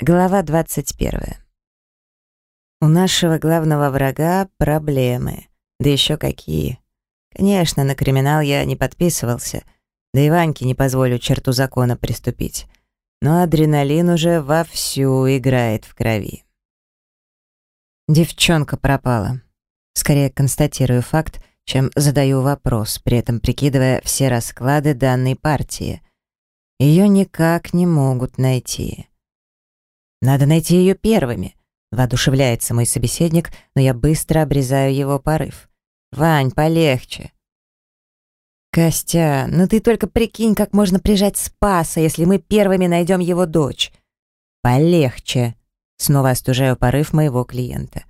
Глава 21. У нашего главного врага проблемы. Да еще какие. Конечно, на криминал я не подписывался, да и Ваньке не позволю черту закона приступить. Но адреналин уже вовсю играет в крови. Девчонка пропала. Скорее констатирую факт, чем задаю вопрос, при этом прикидывая все расклады данной партии. Ее никак не могут найти. Надо найти ее первыми. Воодушевляется мой собеседник, но я быстро обрезаю его порыв. «Вань, полегче». «Костя, ну ты только прикинь, как можно прижать Спаса, если мы первыми найдем его дочь». «Полегче». Снова остужаю порыв моего клиента.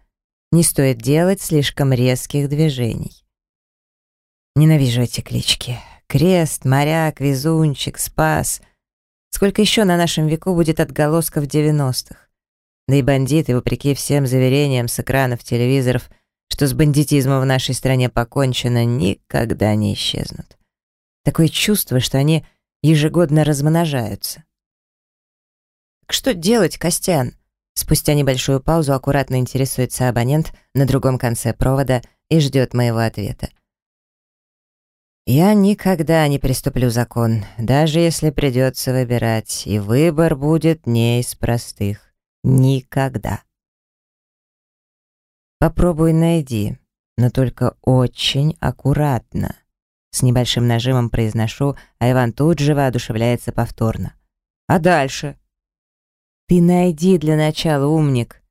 Не стоит делать слишком резких движений. Ненавижу эти клички. Крест, моряк, везунчик, спас. Сколько еще на нашем веку будет отголосков девяностых? Да и бандиты, вопреки всем заверениям с экранов телевизоров, что с бандитизмом в нашей стране покончено, никогда не исчезнут. Такое чувство, что они ежегодно размножаются. «Что делать, Костян?» Спустя небольшую паузу аккуратно интересуется абонент на другом конце провода и ждет моего ответа. Я никогда не приступлю закон, даже если придется выбирать, и выбор будет не из простых. Никогда. Попробуй найди, но только очень аккуратно. С небольшим нажимом произношу, а Иван тут же воодушевляется повторно. А дальше? Ты найди для начала, умник.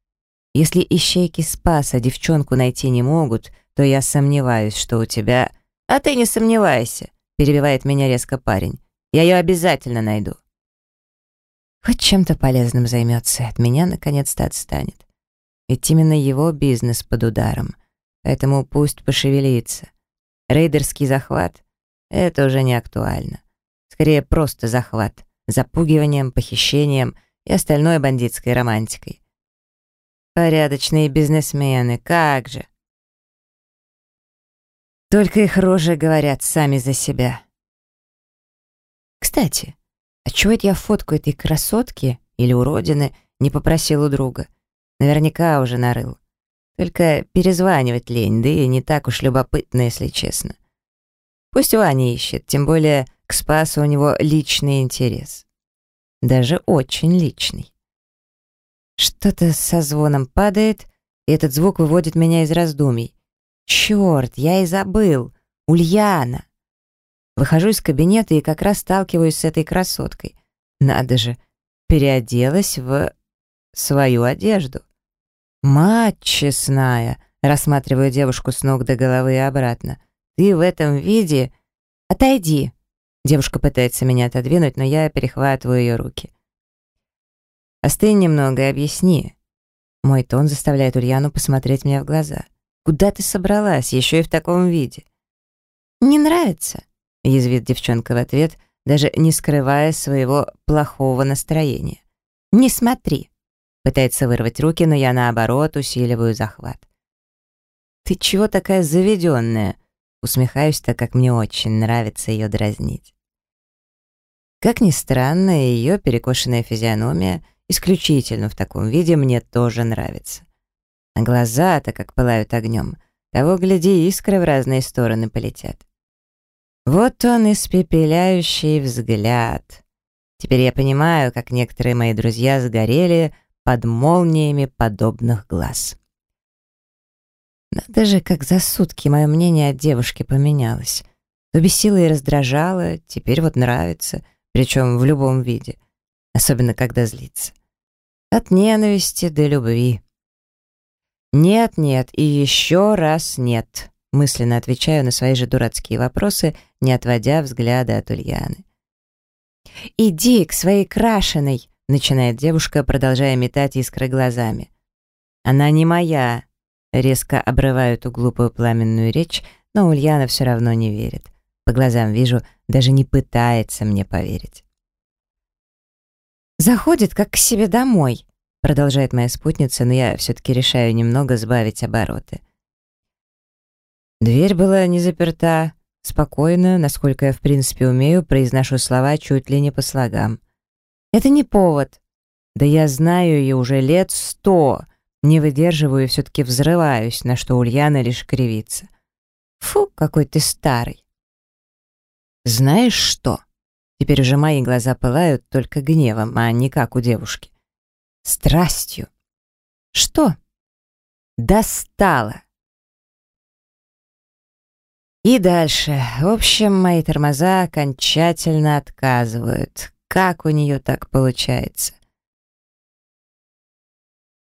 Если ищейки Спаса девчонку найти не могут, то я сомневаюсь, что у тебя «А ты не сомневайся», — перебивает меня резко парень. «Я ее обязательно найду». Хоть чем-то полезным займется, от меня наконец-то отстанет. Ведь именно его бизнес под ударом, поэтому пусть пошевелится. Рейдерский захват — это уже не актуально. Скорее, просто захват, запугиванием, похищением и остальной бандитской романтикой. Порядочные бизнесмены, как же! Только их рожи говорят сами за себя. Кстати, а чего это я фотку этой красотки или уродины не попросил у друга? Наверняка уже нарыл. Только перезванивать лень, да и не так уж любопытно, если честно. Пусть Ваня ищет, тем более к Спасу у него личный интерес. Даже очень личный. Что-то со звоном падает, и этот звук выводит меня из раздумий. Черт, я и забыл. Ульяна. Выхожу из кабинета и как раз сталкиваюсь с этой красоткой. Надо же, переоделась в свою одежду. Мать честная, рассматриваю девушку с ног до головы и обратно. Ты в этом виде... Отойди. Девушка пытается меня отодвинуть, но я перехватываю ее руки. Остынь немного и объясни. Мой тон заставляет Ульяну посмотреть мне в глаза. Куда ты собралась, еще и в таком виде?» «Не нравится?» — язвит девчонка в ответ, даже не скрывая своего плохого настроения. «Не смотри!» — пытается вырвать руки, но я, наоборот, усиливаю захват. «Ты чего такая заведенная?» Усмехаюсь, так как мне очень нравится ее дразнить. Как ни странно, ее перекошенная физиономия исключительно в таком виде мне тоже нравится. А глаза-то как пылают огнем. Того, гляди, искры в разные стороны полетят. Вот он, испепеляющий взгляд. Теперь я понимаю, как некоторые мои друзья сгорели под молниями подобных глаз. Надо же, как за сутки мое мнение о девушке поменялось. То бесило и раздражало, теперь вот нравится, причем в любом виде, особенно когда злится. От ненависти до любви. «Нет, нет и еще раз нет», мысленно отвечаю на свои же дурацкие вопросы, не отводя взгляда от Ульяны. «Иди к своей крашеной», — начинает девушка, продолжая метать искры глазами. «Она не моя», — резко обрываю эту глупую пламенную речь, но Ульяна все равно не верит. По глазам вижу, даже не пытается мне поверить. Заходит, как к себе домой, Продолжает моя спутница, но я все-таки решаю немного сбавить обороты. Дверь была не заперта. Спокойно, насколько я в принципе умею, произношу слова чуть ли не по слогам. Это не повод. Да я знаю ее уже лет сто. Не выдерживаю и все-таки взрываюсь, на что Ульяна лишь кривится. Фу, какой ты старый. Знаешь что? Теперь уже мои глаза пылают только гневом, а не как у девушки. Страстью. Что? Достала. И дальше. В общем, мои тормоза окончательно отказывают. Как у нее так получается?